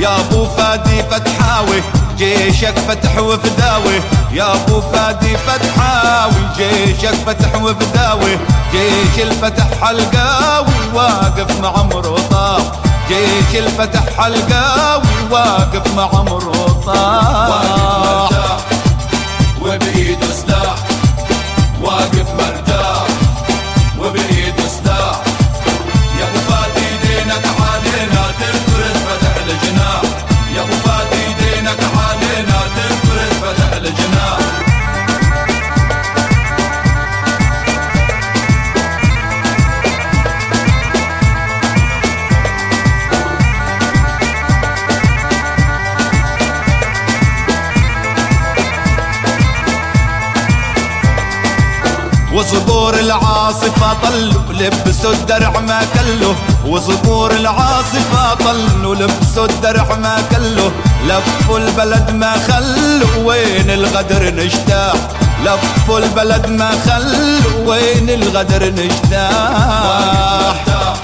يا ابو فادي فتحاوي جيشك فتح وفداوي. يا ابو فادي فتحاوي جيشك فتح وفداوي. جيش الفتح حلقاوي واقف مع مرطاح جيش الفتح حلقاوي واقف مع مرطاح وبإيده سلاح وصقور العاصفة طلوا لبسوا الدرع ما كله وصقور العاصفة طلوا لبسوا الدرع ما كله لفوا البلد ما خلوا وين الغدر نجتاح لفوا البلد ما خلوا وين الغدر نجتاح مرتاح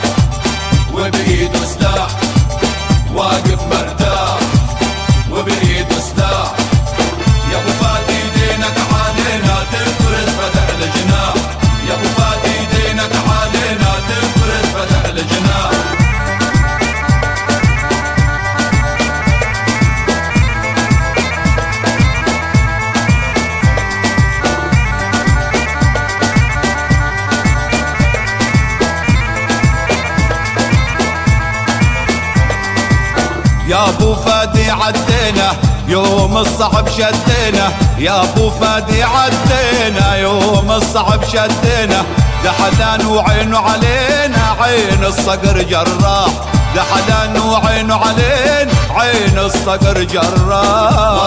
يا ابو فادي عدينا يوم الصعب شدينا. يا ابو فادي عدينا يوم الصعب شدينا. دحدان وعينه علينا عين الصقر جراح. دحدان وعينه علينا عين الصقر جراح.